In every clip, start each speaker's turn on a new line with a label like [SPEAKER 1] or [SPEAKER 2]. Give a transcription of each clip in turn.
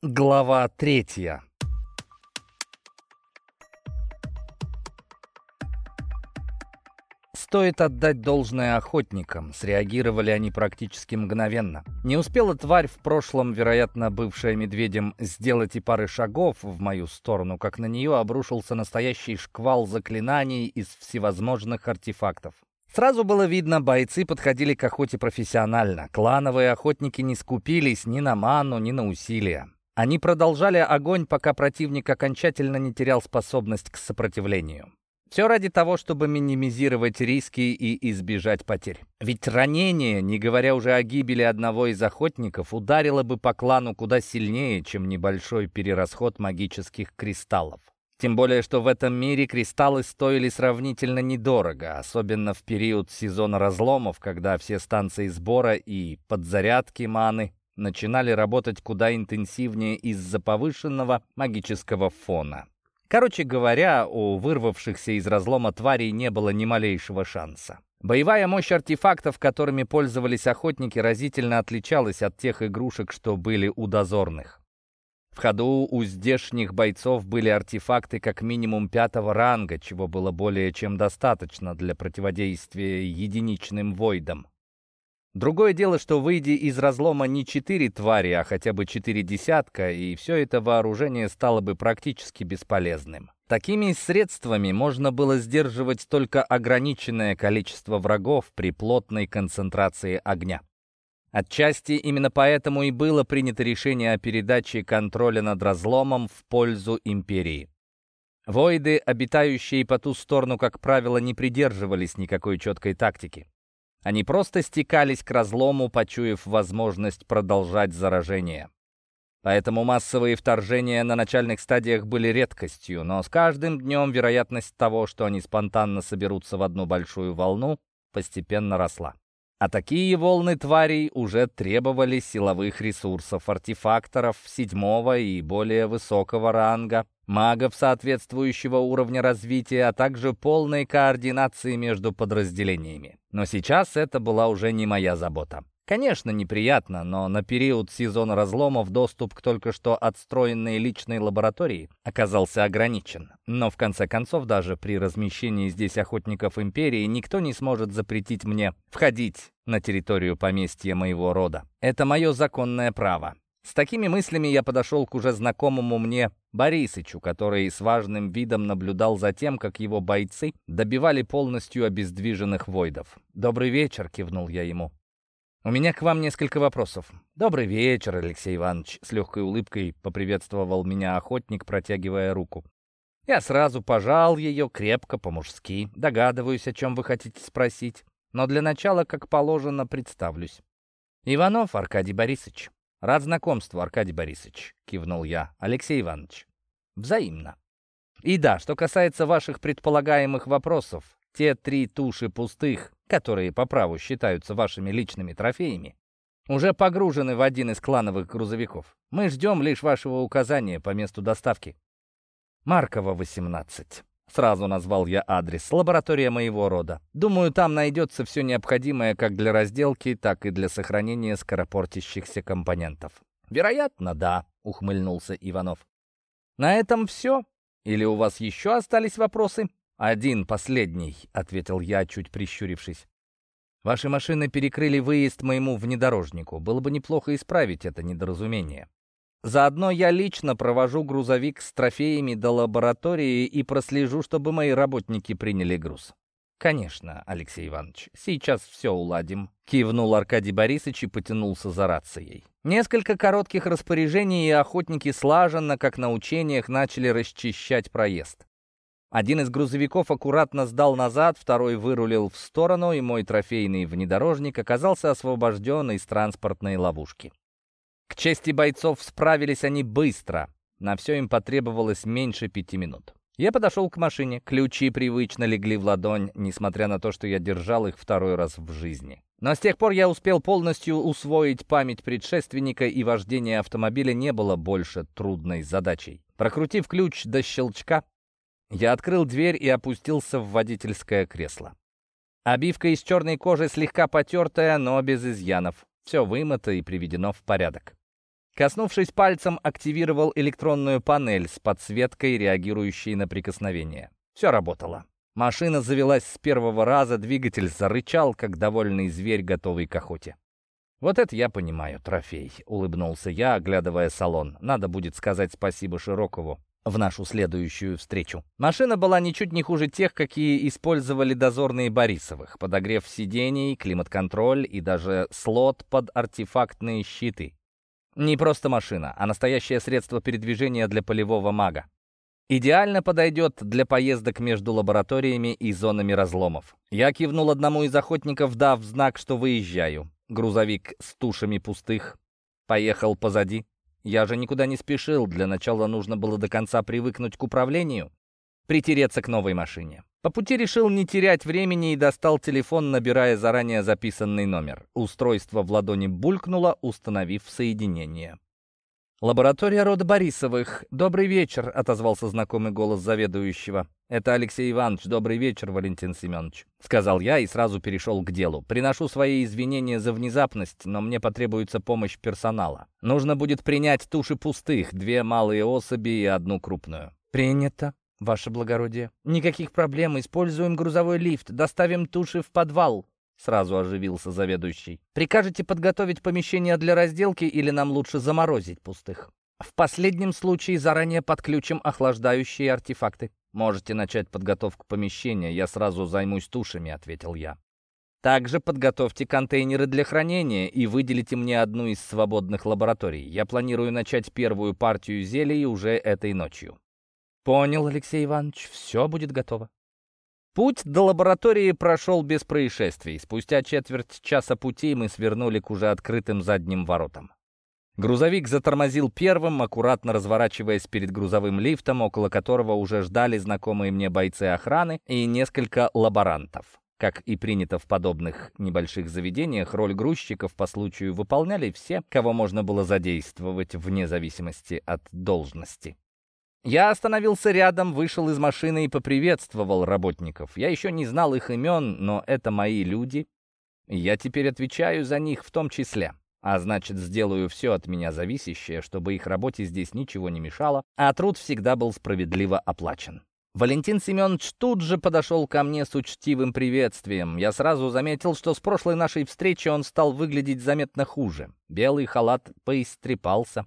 [SPEAKER 1] Глава третья Стоит отдать должное охотникам, среагировали они практически мгновенно. Не успела тварь, в прошлом, вероятно, бывшая медведем, сделать и пары шагов в мою сторону, как на нее обрушился настоящий шквал заклинаний из всевозможных артефактов. Сразу было видно, бойцы подходили к охоте профессионально. Клановые охотники не скупились ни на ману, ни на усилия. Они продолжали огонь, пока противник окончательно не терял способность к сопротивлению. Все ради того, чтобы минимизировать риски и избежать потерь. Ведь ранение, не говоря уже о гибели одного из охотников, ударило бы по клану куда сильнее, чем небольшой перерасход магических кристаллов. Тем более, что в этом мире кристаллы стоили сравнительно недорого, особенно в период сезона разломов, когда все станции сбора и подзарядки маны начинали работать куда интенсивнее из-за повышенного магического фона. Короче говоря, у вырвавшихся из разлома тварей не было ни малейшего шанса. Боевая мощь артефактов, которыми пользовались охотники, разительно отличалась от тех игрушек, что были у дозорных. В ходу у здешних бойцов были артефакты как минимум пятого ранга, чего было более чем достаточно для противодействия единичным войдам. Другое дело, что выйдя из разлома не четыре твари, а хотя бы четыре десятка, и все это вооружение стало бы практически бесполезным. Такими средствами можно было сдерживать только ограниченное количество врагов при плотной концентрации огня. Отчасти именно поэтому и было принято решение о передаче контроля над разломом в пользу империи. Войды, обитающие по ту сторону, как правило, не придерживались никакой четкой тактики. Они просто стекались к разлому, почуяв возможность продолжать заражение. Поэтому массовые вторжения на начальных стадиях были редкостью, но с каждым днем вероятность того, что они спонтанно соберутся в одну большую волну, постепенно росла. А такие волны тварей уже требовали силовых ресурсов, артефакторов седьмого и более высокого ранга, магов соответствующего уровня развития, а также полной координации между подразделениями. Но сейчас это была уже не моя забота. Конечно, неприятно, но на период сезона разломов доступ к только что отстроенной личной лаборатории оказался ограничен. Но в конце концов, даже при размещении здесь охотников Империи, никто не сможет запретить мне входить на территорию поместья моего рода. Это мое законное право. С такими мыслями я подошел к уже знакомому мне Борисычу, который с важным видом наблюдал за тем, как его бойцы добивали полностью обездвиженных войдов. «Добрый вечер», — кивнул я ему. «У меня к вам несколько вопросов». «Добрый вечер, Алексей Иванович», — с легкой улыбкой поприветствовал меня охотник, протягивая руку. Я сразу пожал ее крепко, по-мужски. Догадываюсь, о чем вы хотите спросить. Но для начала, как положено, представлюсь. «Иванов Аркадий Борисович». «Рад знакомству, Аркадий Борисович», — кивнул я. «Алексей Иванович». «Взаимно». «И да, что касается ваших предполагаемых вопросов, те три туши пустых, которые по праву считаются вашими личными трофеями, уже погружены в один из клановых грузовиков. Мы ждем лишь вашего указания по месту доставки. Маркова, 18. Сразу назвал я адрес. Лаборатория моего рода. Думаю, там найдется все необходимое как для разделки, так и для сохранения скоропортящихся компонентов. Вероятно, да, ухмыльнулся Иванов. На этом все? Или у вас еще остались вопросы? «Один, последний», — ответил я, чуть прищурившись. «Ваши машины перекрыли выезд моему внедорожнику. Было бы неплохо исправить это недоразумение. Заодно я лично провожу грузовик с трофеями до лаборатории и прослежу, чтобы мои работники приняли груз». «Конечно, Алексей Иванович, сейчас все уладим», — кивнул Аркадий Борисович и потянулся за рацией. Несколько коротких распоряжений, и охотники слаженно, как на учениях, начали расчищать проезд. Один из грузовиков аккуратно сдал назад, второй вырулил в сторону, и мой трофейный внедорожник оказался освобожден из транспортной ловушки. К чести бойцов справились они быстро. На все им потребовалось меньше пяти минут. Я подошел к машине. Ключи привычно легли в ладонь, несмотря на то, что я держал их второй раз в жизни. Но с тех пор я успел полностью усвоить память предшественника, и вождение автомобиля не было больше трудной задачей. Прокрутив ключ до щелчка, я открыл дверь и опустился в водительское кресло. Обивка из черной кожи слегка потертая, но без изъянов. Все вымыто и приведено в порядок. Коснувшись пальцем, активировал электронную панель с подсветкой, реагирующей на прикосновение. Все работало. Машина завелась с первого раза, двигатель зарычал, как довольный зверь, готовый к охоте. «Вот это я понимаю, трофей», — улыбнулся я, оглядывая салон. «Надо будет сказать спасибо Широкову в нашу следующую встречу. Машина была ничуть не хуже тех, какие использовали дозорные Борисовых. Подогрев сидений, климат-контроль и даже слот под артефактные щиты. Не просто машина, а настоящее средство передвижения для полевого мага. Идеально подойдет для поездок между лабораториями и зонами разломов. Я кивнул одному из охотников, дав знак, что выезжаю. Грузовик с тушами пустых поехал позади. Я же никуда не спешил, для начала нужно было до конца привыкнуть к управлению, притереться к новой машине. По пути решил не терять времени и достал телефон, набирая заранее записанный номер. Устройство в ладони булькнуло, установив соединение. «Лаборатория рода Борисовых. Добрый вечер», — отозвался знакомый голос заведующего. «Это Алексей Иванович. Добрый вечер, Валентин Семенович», — сказал я и сразу перешел к делу. «Приношу свои извинения за внезапность, но мне потребуется помощь персонала. Нужно будет принять туши пустых, две малые особи и одну крупную». «Принято, ваше благородие. Никаких проблем. Используем грузовой лифт. Доставим туши в подвал». Сразу оживился заведующий. «Прикажете подготовить помещение для разделки или нам лучше заморозить пустых?» «В последнем случае заранее подключим охлаждающие артефакты». «Можете начать подготовку помещения, я сразу займусь тушами», — ответил я. «Также подготовьте контейнеры для хранения и выделите мне одну из свободных лабораторий. Я планирую начать первую партию зелий уже этой ночью». «Понял, Алексей Иванович, все будет готово». Путь до лаборатории прошел без происшествий. Спустя четверть часа пути мы свернули к уже открытым задним воротам. Грузовик затормозил первым, аккуратно разворачиваясь перед грузовым лифтом, около которого уже ждали знакомые мне бойцы охраны и несколько лаборантов. Как и принято в подобных небольших заведениях, роль грузчиков по случаю выполняли все, кого можно было задействовать вне зависимости от должности. Я остановился рядом, вышел из машины и поприветствовал работников. Я еще не знал их имен, но это мои люди. Я теперь отвечаю за них в том числе. А значит, сделаю все от меня зависящее, чтобы их работе здесь ничего не мешало, а труд всегда был справедливо оплачен. Валентин Семенович тут же подошел ко мне с учтивым приветствием. Я сразу заметил, что с прошлой нашей встречи он стал выглядеть заметно хуже. Белый халат поистрепался,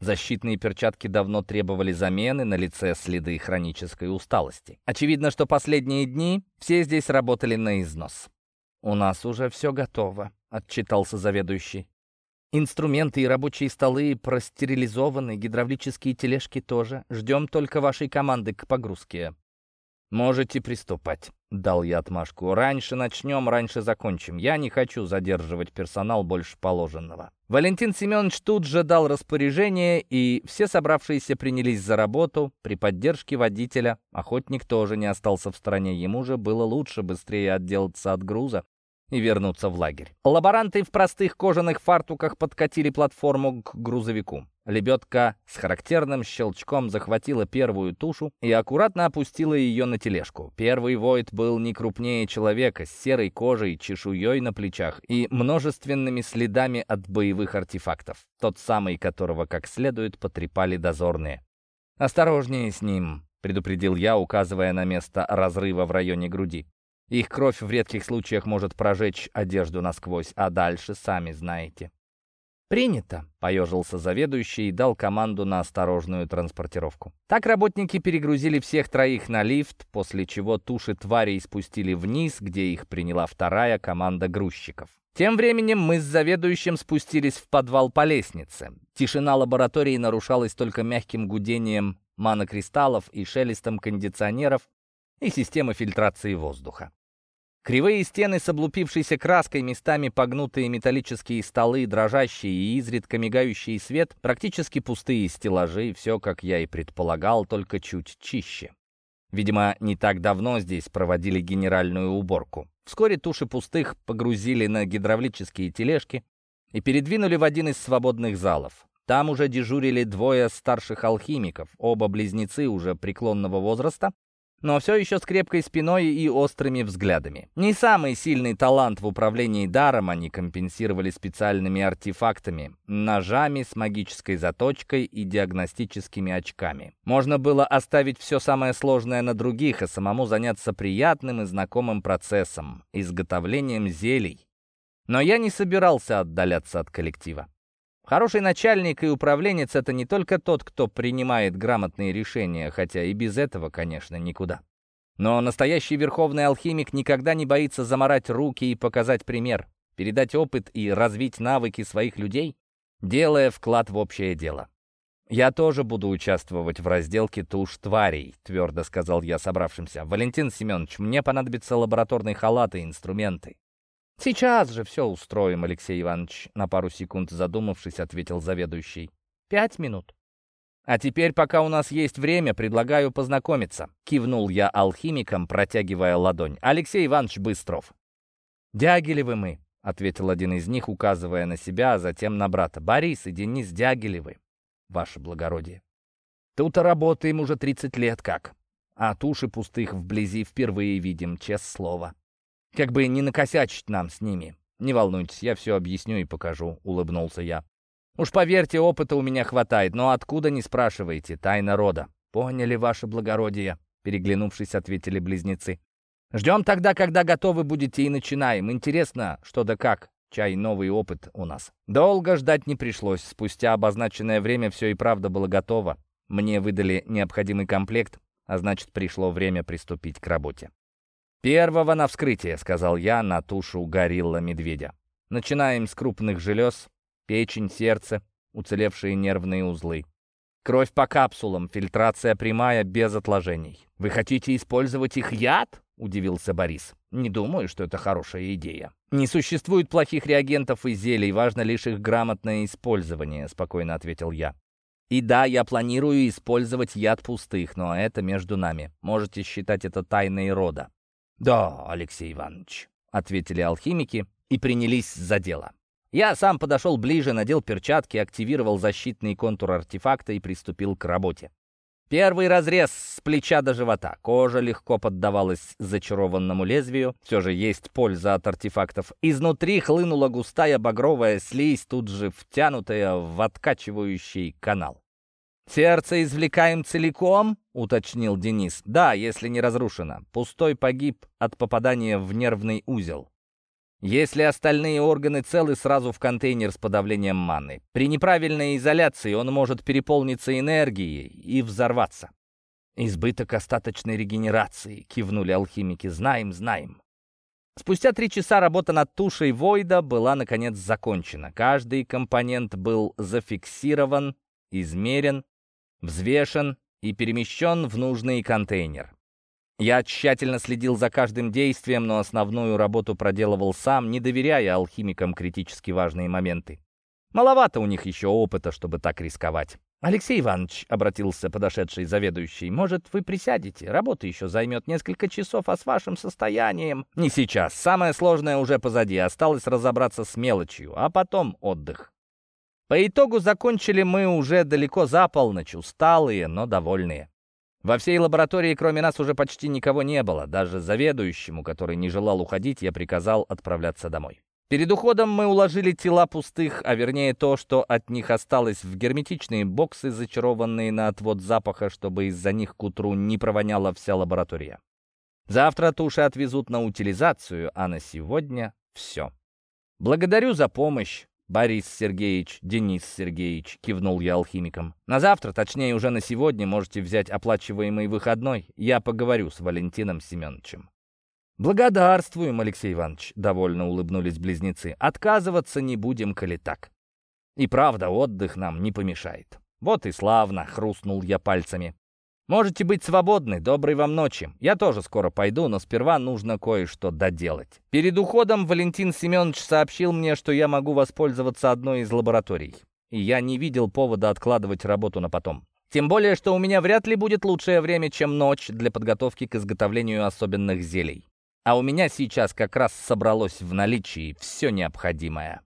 [SPEAKER 1] Защитные перчатки давно требовали замены, на лице следы хронической усталости. Очевидно, что последние дни все здесь работали на износ. «У нас уже все готово», — отчитался заведующий. «Инструменты и рабочие столы простерилизованы, гидравлические тележки тоже. Ждем только вашей команды к погрузке». «Можете приступать», — дал я отмашку. «Раньше начнем, раньше закончим. Я не хочу задерживать персонал больше положенного». Валентин Семенович тут же дал распоряжение, и все собравшиеся принялись за работу при поддержке водителя. Охотник тоже не остался в стороне. Ему же было лучше быстрее отделаться от груза и вернуться в лагерь. Лаборанты в простых кожаных фартуках подкатили платформу к грузовику. Лебедка с характерным щелчком захватила первую тушу и аккуратно опустила ее на тележку. Первый Войт был не крупнее человека, с серой кожей, чешуей на плечах и множественными следами от боевых артефактов. Тот самый, которого как следует потрепали дозорные. «Осторожнее с ним», — предупредил я, указывая на место разрыва в районе груди. Их кровь в редких случаях может прожечь одежду насквозь, а дальше сами знаете. «Принято», — поежился заведующий и дал команду на осторожную транспортировку. Так работники перегрузили всех троих на лифт, после чего туши тварей спустили вниз, где их приняла вторая команда грузчиков. Тем временем мы с заведующим спустились в подвал по лестнице. Тишина лаборатории нарушалась только мягким гудением манокристаллов и шелестом кондиционеров и системы фильтрации воздуха. Кривые стены с облупившейся краской, местами погнутые металлические столы, дрожащие и изредка мигающий свет, практически пустые стеллажи, все, как я и предполагал, только чуть чище. Видимо, не так давно здесь проводили генеральную уборку. Вскоре туши пустых погрузили на гидравлические тележки и передвинули в один из свободных залов. Там уже дежурили двое старших алхимиков, оба близнецы уже преклонного возраста, но все еще с крепкой спиной и острыми взглядами. Не самый сильный талант в управлении даром они компенсировали специальными артефактами, ножами с магической заточкой и диагностическими очками. Можно было оставить все самое сложное на других, и самому заняться приятным и знакомым процессом, изготовлением зелий. Но я не собирался отдаляться от коллектива. Хороший начальник и управленец — это не только тот, кто принимает грамотные решения, хотя и без этого, конечно, никуда. Но настоящий верховный алхимик никогда не боится заморать руки и показать пример, передать опыт и развить навыки своих людей, делая вклад в общее дело. «Я тоже буду участвовать в разделке туш тварей», — твердо сказал я собравшимся. «Валентин Семенович, мне понадобятся лабораторные халаты и инструменты. «Сейчас же все устроим, Алексей Иванович», — на пару секунд задумавшись, ответил заведующий. «Пять минут». «А теперь, пока у нас есть время, предлагаю познакомиться», — кивнул я алхимиком, протягивая ладонь. «Алексей Иванович Быстров». «Дягилевы мы», — ответил один из них, указывая на себя, а затем на брата. «Борис и Денис Дягилевы, ваше благородие. Тут работаем уже 30 лет как, а туши пустых вблизи впервые видим, честное слово». Как бы не накосячить нам с ними. Не волнуйтесь, я все объясню и покажу», — улыбнулся я. «Уж поверьте, опыта у меня хватает, но откуда не спрашивайте, тайна рода». «Поняли, ваше благородие», — переглянувшись, ответили близнецы. «Ждем тогда, когда готовы будете, и начинаем. Интересно, что да как. Чай, новый опыт у нас». Долго ждать не пришлось. Спустя обозначенное время все и правда было готово. Мне выдали необходимый комплект, а значит, пришло время приступить к работе. «Первого на вскрытие», — сказал я на тушу горилла-медведя. «Начинаем с крупных желез, печень, сердце, уцелевшие нервные узлы. Кровь по капсулам, фильтрация прямая, без отложений. Вы хотите использовать их яд?» — удивился Борис. «Не думаю, что это хорошая идея. Не существует плохих реагентов и зелий, важно лишь их грамотное использование», — спокойно ответил я. И да, я планирую использовать яд пустых, но это между нами. Можете считать это тайной рода. «Да, Алексей Иванович», — ответили алхимики и принялись за дело. Я сам подошел ближе, надел перчатки, активировал защитный контур артефакта и приступил к работе. Первый разрез с плеча до живота. Кожа легко поддавалась зачарованному лезвию. Все же есть польза от артефактов. Изнутри хлынула густая багровая слизь, тут же втянутая в откачивающий канал. «Сердце извлекаем целиком?» — уточнил Денис. «Да, если не разрушено. Пустой погиб от попадания в нервный узел. Если остальные органы целы, сразу в контейнер с подавлением маны. При неправильной изоляции он может переполниться энергией и взорваться». «Избыток остаточной регенерации», — кивнули алхимики. «Знаем, знаем». Спустя три часа работа над тушей Войда была, наконец, закончена. Каждый компонент был зафиксирован, измерен взвешен и перемещен в нужный контейнер. Я тщательно следил за каждым действием, но основную работу проделывал сам, не доверяя алхимикам критически важные моменты. Маловато у них еще опыта, чтобы так рисковать. «Алексей Иванович», — обратился подошедший заведующий, «может, вы присядете? Работа еще займет несколько часов, а с вашим состоянием...» «Не сейчас. Самое сложное уже позади. Осталось разобраться с мелочью, а потом отдых». По итогу закончили мы уже далеко за полночь, усталые, но довольные. Во всей лаборатории кроме нас уже почти никого не было. Даже заведующему, который не желал уходить, я приказал отправляться домой. Перед уходом мы уложили тела пустых, а вернее то, что от них осталось в герметичные боксы, зачарованные на отвод запаха, чтобы из-за них к утру не провоняла вся лаборатория. Завтра туши отвезут на утилизацию, а на сегодня все. Благодарю за помощь. «Борис Сергеевич, Денис Сергеевич», — кивнул я алхимиком. «На завтра, точнее уже на сегодня, можете взять оплачиваемый выходной. Я поговорю с Валентином Семеновичем». «Благодарствуем, Алексей Иванович», — довольно улыбнулись близнецы. «Отказываться не будем, коли так». «И правда, отдых нам не помешает». «Вот и славно», — хрустнул я пальцами. Можете быть свободны, доброй вам ночи. Я тоже скоро пойду, но сперва нужно кое-что доделать. Перед уходом Валентин Семенович сообщил мне, что я могу воспользоваться одной из лабораторий. И я не видел повода откладывать работу на потом. Тем более, что у меня вряд ли будет лучшее время, чем ночь для подготовки к изготовлению особенных зелий. А у меня сейчас как раз собралось в наличии все необходимое.